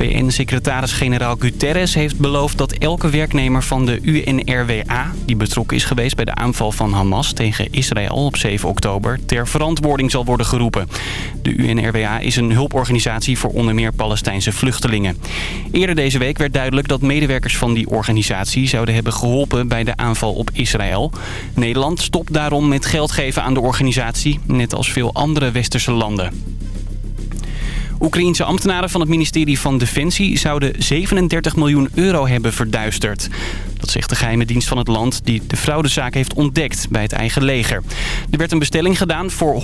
VN-secretaris-generaal Guterres heeft beloofd dat elke werknemer van de UNRWA... die betrokken is geweest bij de aanval van Hamas tegen Israël op 7 oktober... ter verantwoording zal worden geroepen. De UNRWA is een hulporganisatie voor onder meer Palestijnse vluchtelingen. Eerder deze week werd duidelijk dat medewerkers van die organisatie... zouden hebben geholpen bij de aanval op Israël. Nederland stopt daarom met geld geven aan de organisatie... net als veel andere westerse landen. Oekraïense ambtenaren van het ministerie van Defensie zouden 37 miljoen euro hebben verduisterd. Dat zegt de geheime dienst van het land die de fraudezaak heeft ontdekt bij het eigen leger. Er werd een bestelling gedaan voor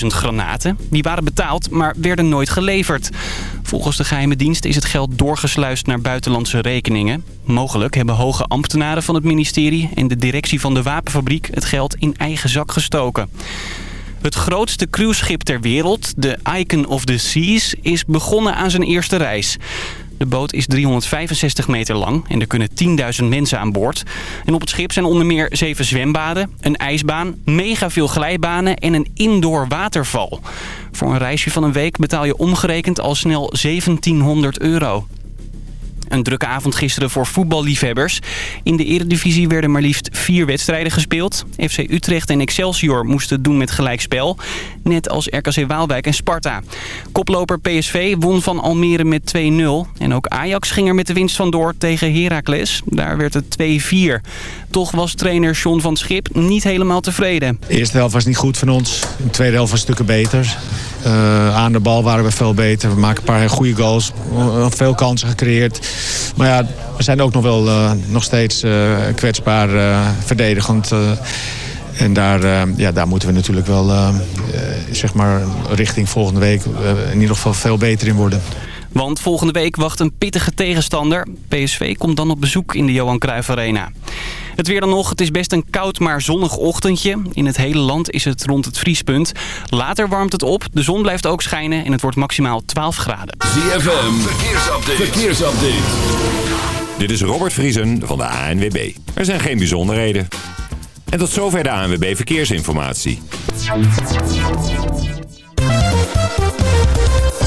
100.000 granaten. Die waren betaald, maar werden nooit geleverd. Volgens de geheime dienst is het geld doorgesluist naar buitenlandse rekeningen. Mogelijk hebben hoge ambtenaren van het ministerie en de directie van de wapenfabriek het geld in eigen zak gestoken. Het grootste cruiseschip ter wereld, de Icon of the Seas, is begonnen aan zijn eerste reis. De boot is 365 meter lang en er kunnen 10.000 mensen aan boord. En op het schip zijn onder meer zeven zwembaden, een ijsbaan, mega veel glijbanen en een indoor waterval. Voor een reisje van een week betaal je omgerekend al snel 1700 euro. Een drukke avond gisteren voor voetballiefhebbers. In de eredivisie werden maar liefst vier wedstrijden gespeeld. FC Utrecht en Excelsior moesten het doen met gelijkspel. Net als RKC Waalwijk en Sparta. Koploper PSV won van Almere met 2-0. En ook Ajax ging er met de winst vandoor tegen Heracles. Daar werd het 2-4. Toch was trainer John van Schip niet helemaal tevreden. De eerste helft was niet goed van ons. De tweede helft was stukken beter. Uh, aan de bal waren we veel beter. We maken een paar goede goals. Veel kansen gecreëerd. Maar ja, we zijn ook nog wel uh, nog steeds uh, kwetsbaar verdedigend. en daar, ja, daar moeten we natuurlijk wel zeg maar richting volgende week in ieder geval veel beter in worden. Want volgende week wacht een pittige tegenstander. PSV komt dan op bezoek in de Johan Cruijff Arena. Het weer dan nog. Het is best een koud maar zonnig ochtendje. In het hele land is het rond het vriespunt. Later warmt het op. De zon blijft ook schijnen en het wordt maximaal 12 graden. ZFM. Verkeersupdate. Verkeersupdate. Dit is Robert Vriesen van de ANWB. Er zijn geen bijzonderheden. En tot zover de ANWB Verkeersinformatie.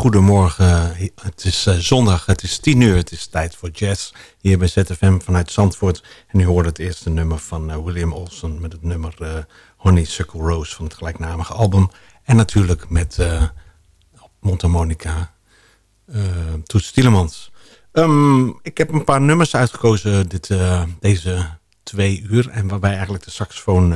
Goedemorgen. Het is uh, zondag, het is tien uur, het is tijd voor jazz. Hier bij ZFM vanuit Zandvoort. En u hoort het eerste nummer van uh, William Olsen met het nummer uh, Honeysuckle Rose van het gelijknamige album. En natuurlijk met op Montamonica Toets Tielemans. Um, ik heb een paar nummers uitgekozen dit, deze twee uur. En waarbij eigenlijk de saxofoon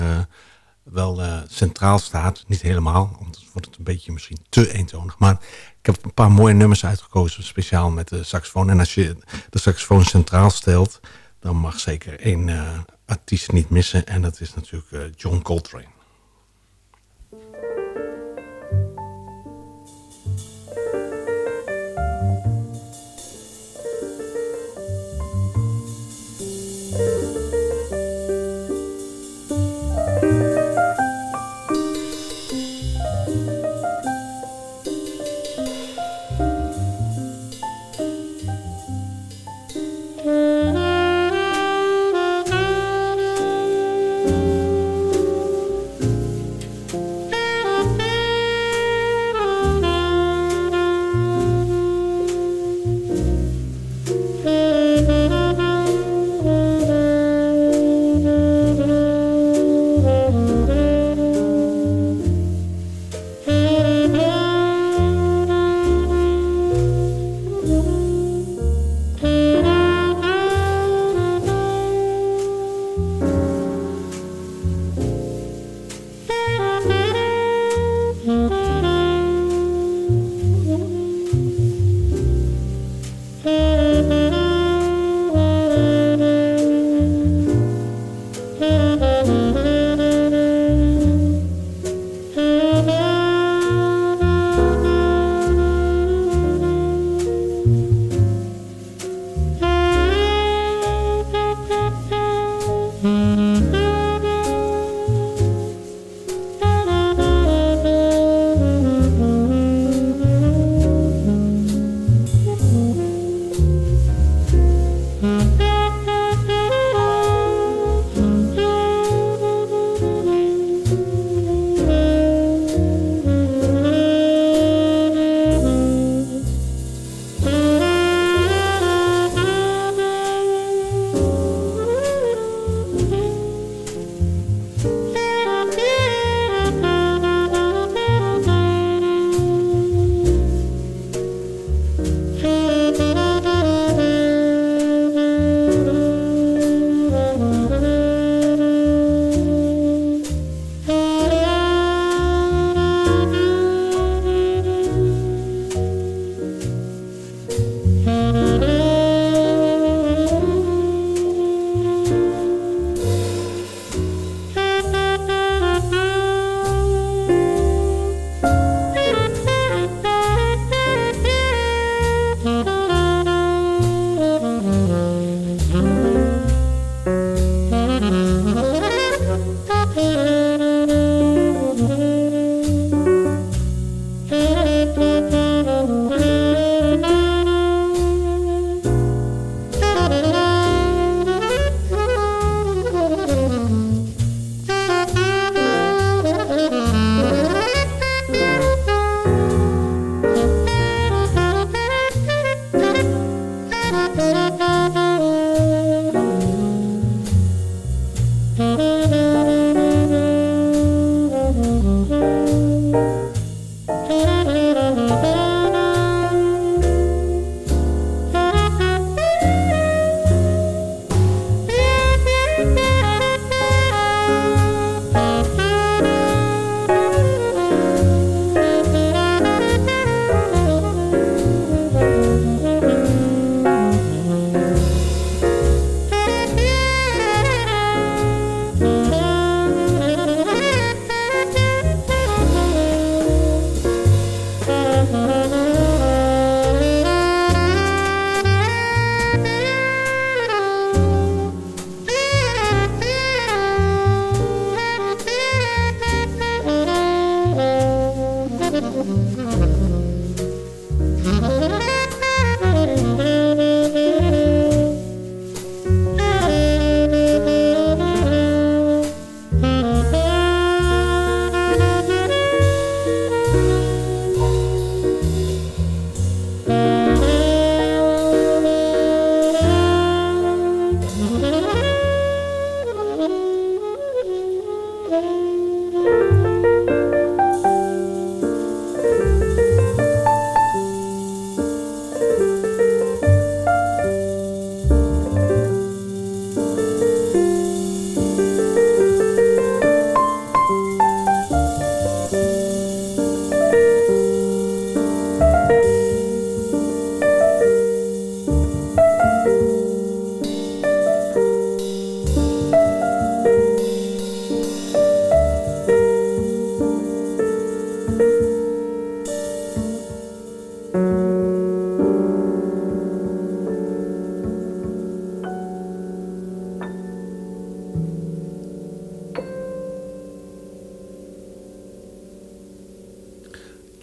wel centraal staat. Niet helemaal, anders wordt het een beetje misschien te eentonig. Maar ik heb een paar mooie nummers uitgekozen, speciaal met de saxofoon. En als je de saxofoon centraal stelt, dan mag zeker één uh, artiest niet missen. En dat is natuurlijk uh, John Coltrane.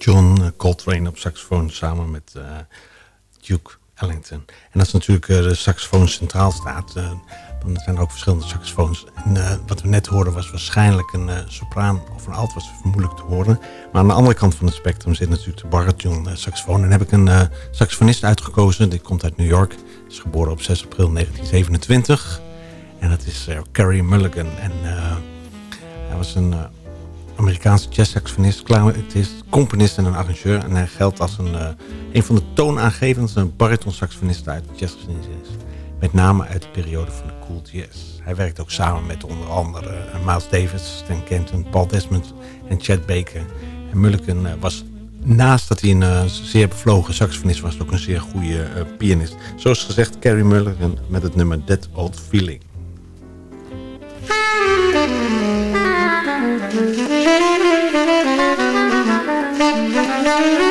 John Coltrane op saxofoon samen met Duke Ellington. En is natuurlijk de saxofoon centraal staat. dan zijn er ook verschillende saxofoons. En wat we net hoorden was waarschijnlijk een sopraan of een alt was moeilijk te horen. Maar aan de andere kant van het spectrum zit natuurlijk de bariton saxofoon. En heb ik een saxofonist uitgekozen. Die komt uit New York. Is geboren op 6 april 1927. En dat is Carrie Mulligan. En hij was een Amerikaanse jazzsaxofonist, clarinetist, componist en een arrangeur. En hij geldt als een, uh, een van de toonaangevendste baritonsaxofonisten uit de jazzgeschiedenis. Met name uit de periode van de cool jazz. Hij werkt ook samen met onder andere uh, Miles Davis, Stan Kenton, Paul Desmond en Chad Baker. En Mulliken uh, was naast dat hij een zeer bevlogen saxofonist was, ook een zeer goede pianist. Zoals gezegd, Carrie Mulligan met het nummer That Old Feeling. Thank you.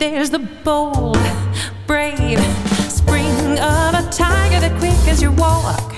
There's the bold, brave spring of a tiger that quick as your walk.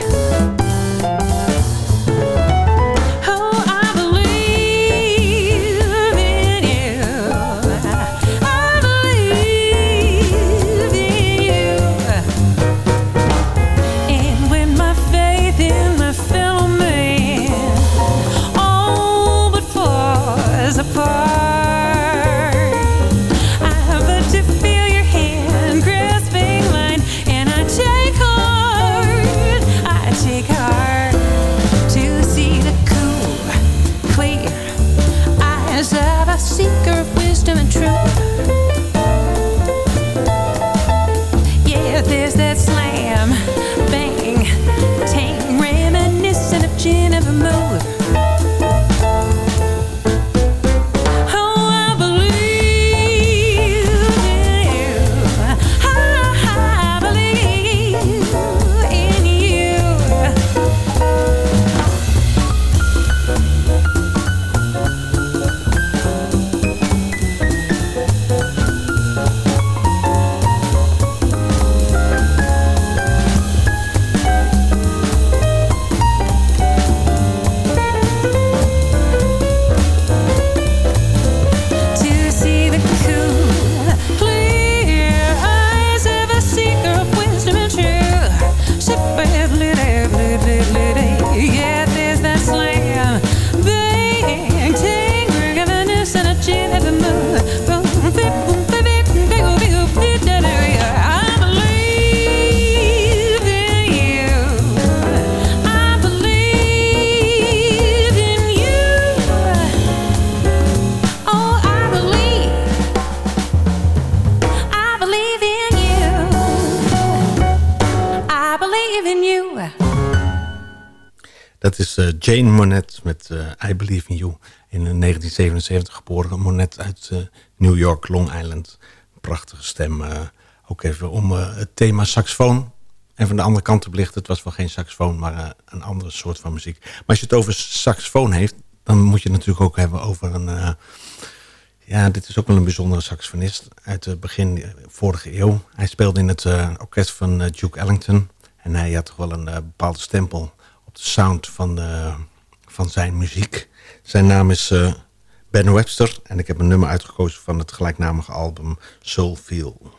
Eh, Jane Monet met eh, I Believe in You. In 1977 geboren. Monet uit eh, New York, Long Island. Prachtige stem. eh, ook even om eh, het thema saxofoon. En van de andere kant te belichten. Het was wel geen saxofoon, maar eh, een andere soort van muziek. Maar als je het over saxofoon heeft... dan moet je het natuurlijk ook hebben over een... eh, ja, dit is ook wel een bijzondere saxofonist uit het begin eh, vorige eeuw. Hij speelde in het eh, orkest van eh, Duke Ellington. En hij had toch wel een eh, bepaalde stempel de sound van, de, van zijn muziek. Zijn naam is eh, Ben Webster. En ik heb een nummer uitgekozen van het gelijknamige album Soul Feel.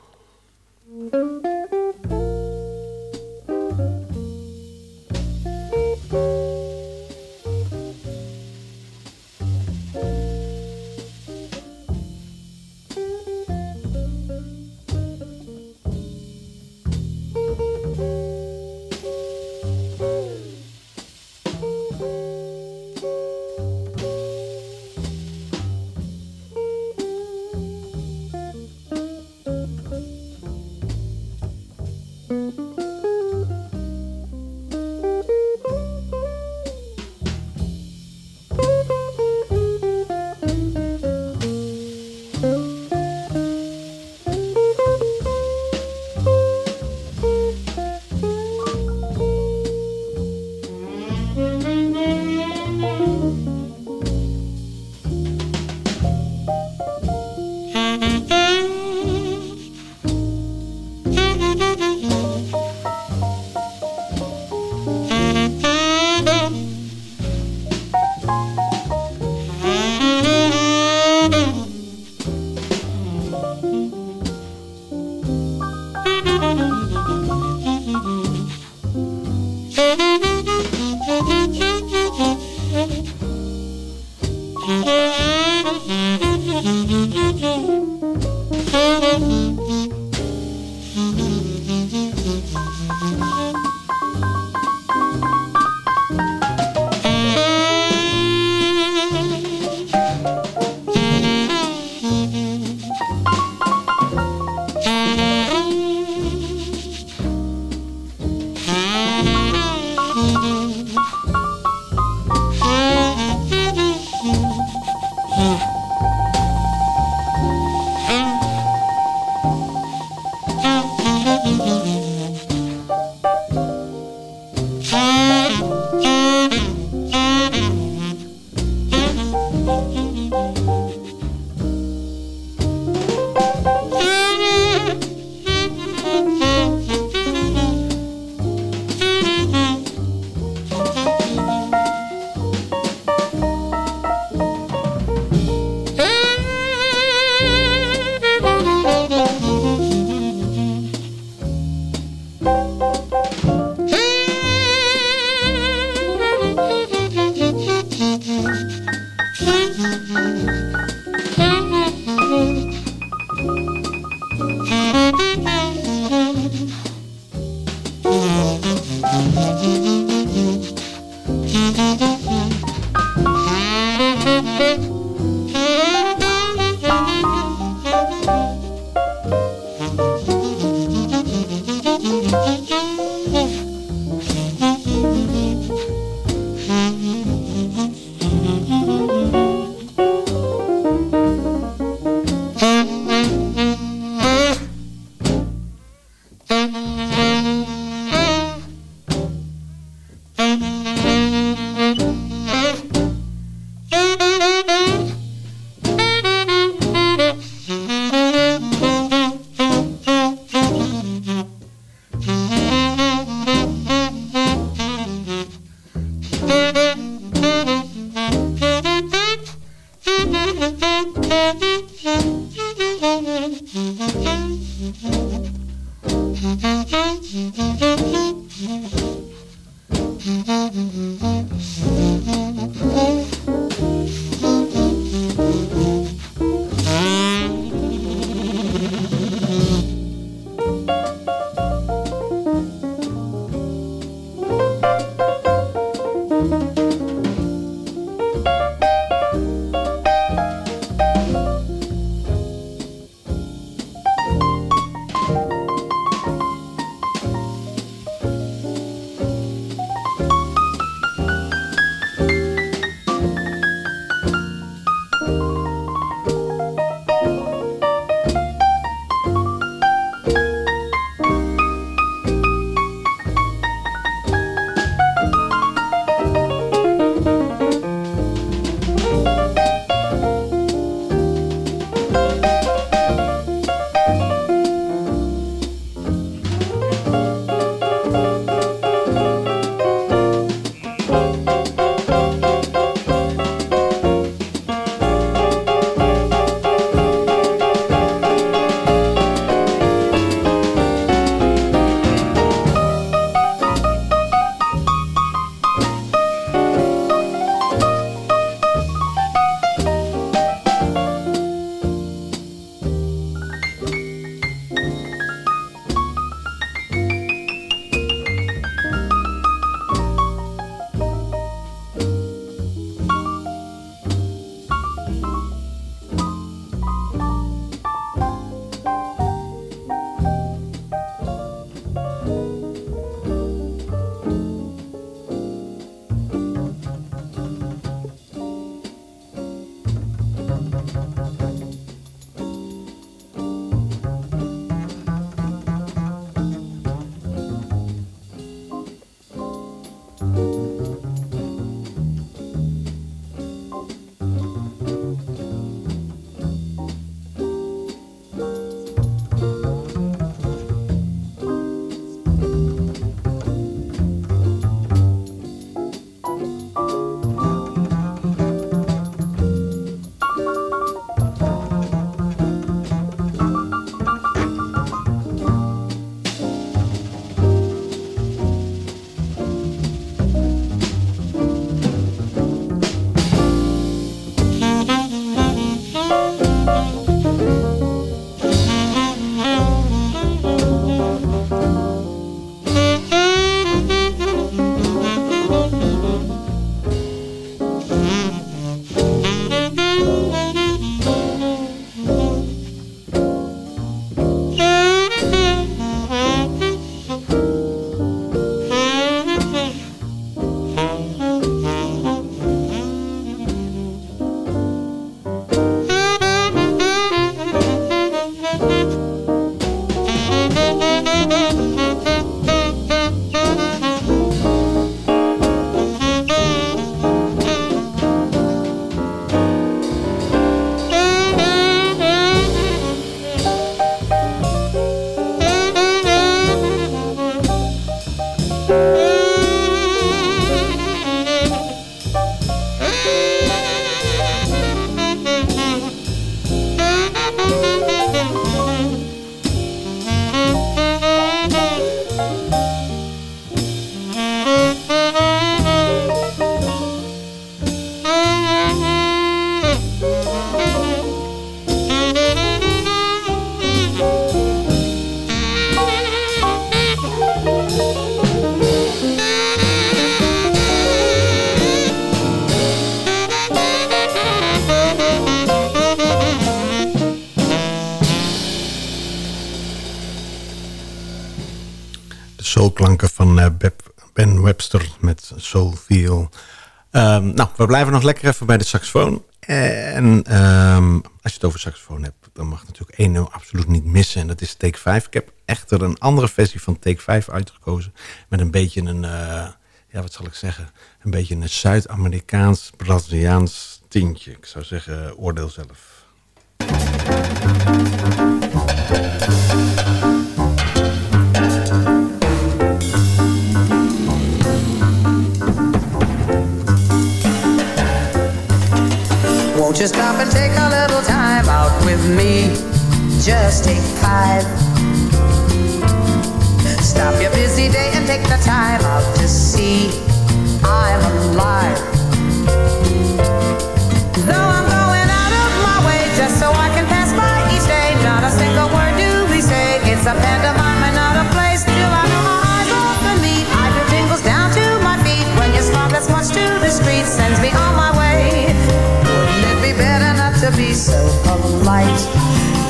Ehm, nou, we blijven nog lekker even bij de saxofoon. En ehm, als je het over saxofoon hebt, dan mag natuurlijk één nummer absoluut niet missen. En dat is Take 5. Ik heb echter een andere versie van Take 5 uitgekozen. Met een beetje een, eh, ja, wat zal ik zeggen? Een beetje een Zuid-Amerikaans, Braziliaans tintje. Ik zou zeggen, oordeel zelf. Won't stop and take a little time out with me? Just take five. Stop your busy day and take the time out to see I'm alive. Though I'm going out of my way just so I can pass by each day, not a single word do we say. It's a pantomime to be so polite?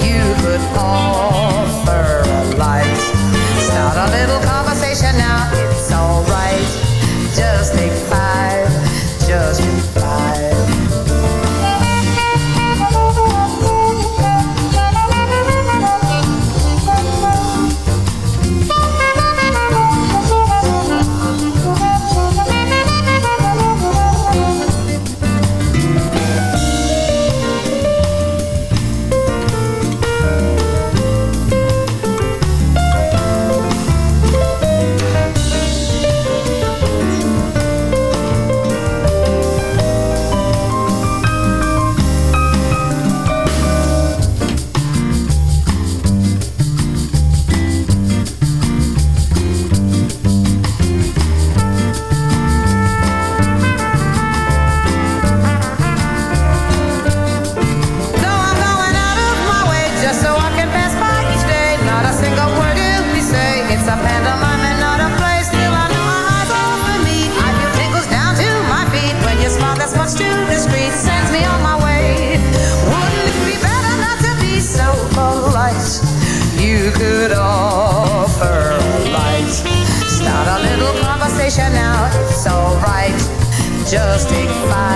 You could offer a light. Start a little conversation now, it's alright. Just take five, just five. Just take five.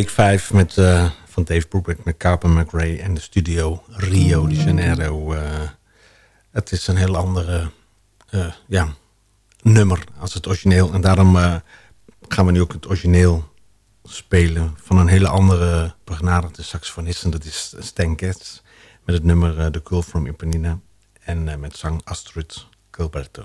Take 5 met, eh, van Dave Brubeck met Carpen McRae en de studio Rio de Janeiro. eh, het is een heel andere eh, ja, nummer als het origineel. En daarom gaan we nu ook het origineel spelen van een hele andere begenadigde saxofonist. En dat is Stan Getz met het nummer The Girl from Ipanema. En met zang Astrid Gilberto.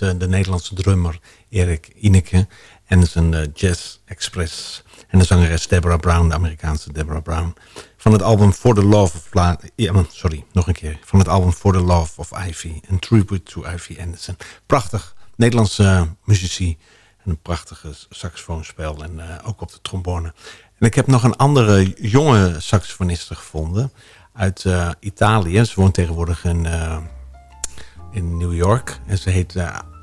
Eh, de Nederlandse drummer Erik Ineke. En zijn eh, Jazz Express. En de zangeres Deborah Brown, de Amerikaanse Deborah Brown. Van het album For the Love of... La ja, mm, sorry, nog een keer. Van het album For the Love of Ivy. Een tribute to Ivy Anderson. Prachtig. Nederlandse eh, muzici. En een prachtige saxofoonspel. En ook op de trombone. En ik heb nog een andere jonge saxofoniste gevonden. Uit Italië. Ze woont tegenwoordig in, in New York. En ze heet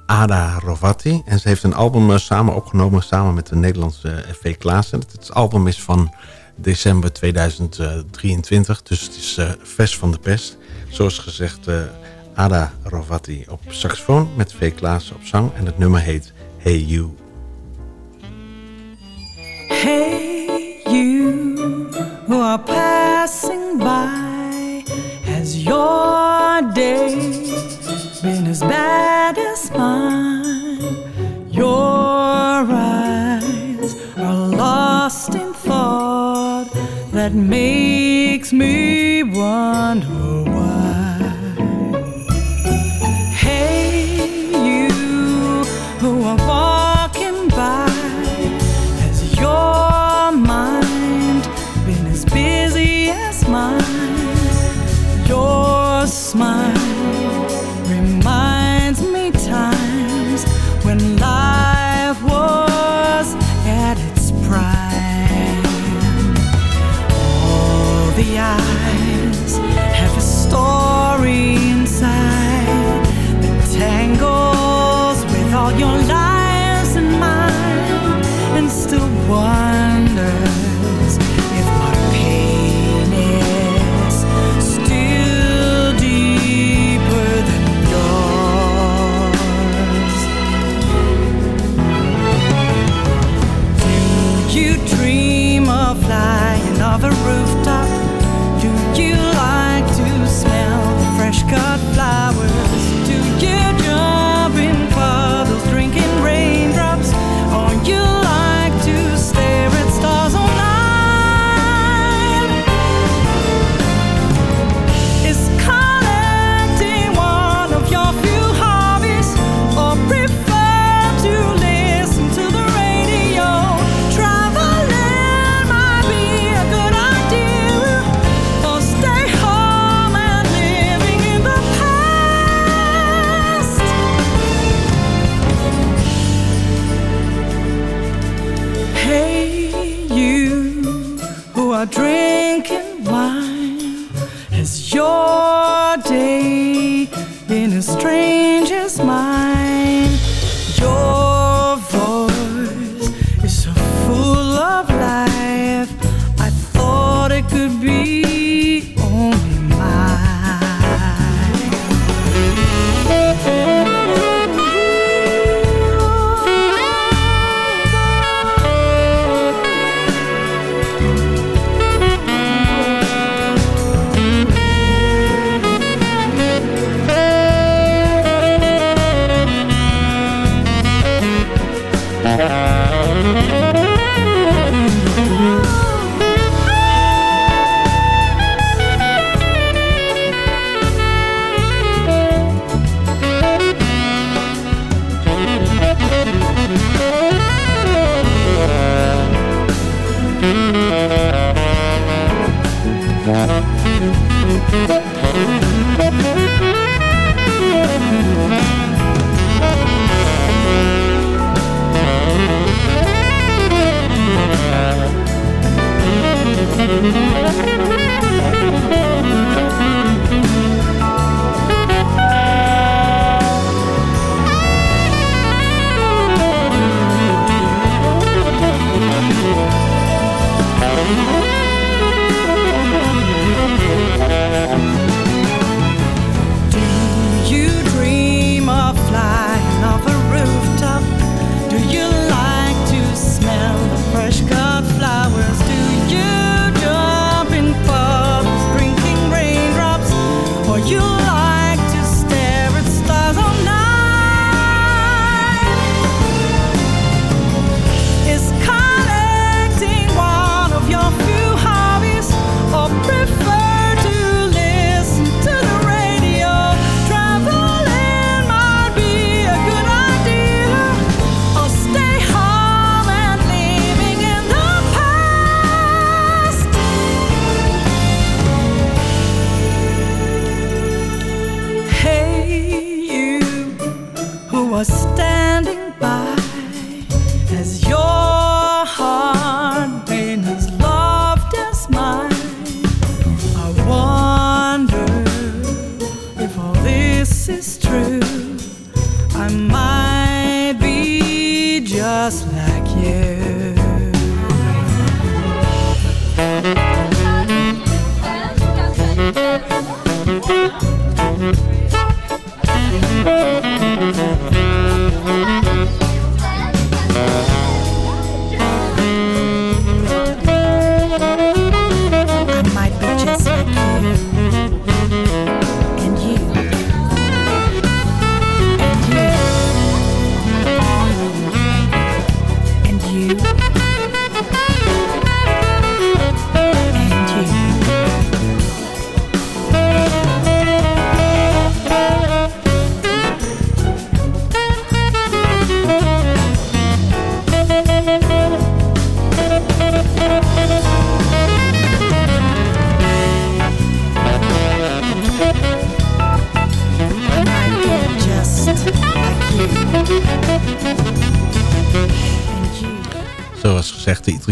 Ada Rovati. En ze heeft een album eh, samen opgenomen. Samen met de Nederlandse eh, F.V. Klaassen. Het, album is van december 2023. Dus het is eh, vers van de pest. Zoals gezegd, Ada Rovati op saxofoon. Met V. Klaassen op zang. En het nummer heet Hey You. Hey, you who are passing by, has your day been as bad as mine. Your eyes are lost in thought that makes me wonder why. of a rooftop? Do you like to smell the fresh cut flowers?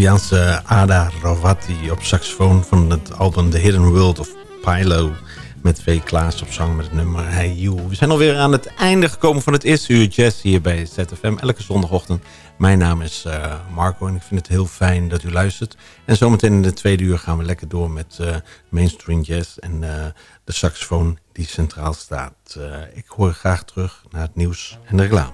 Ada Rovati op saxofoon van het album The Hidden World of Pilo. Met V. Klaas op zang met het nummer Hey You. We zijn alweer aan het einde gekomen van het eerste uur jazz hier bij ZFM. Elke zondagochtend. Mijn naam is eh, Marco en ik vind het heel fijn dat u luistert. En zometeen in de tweede uur gaan we lekker door met eh, mainstream jazz. En eh, de saxofoon die centraal staat. Ik hoor graag terug naar het nieuws en de reclame.